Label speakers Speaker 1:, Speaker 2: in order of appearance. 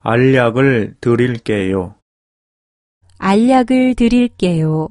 Speaker 1: 알약을 드릴게요.
Speaker 2: 알약을 드릴게요.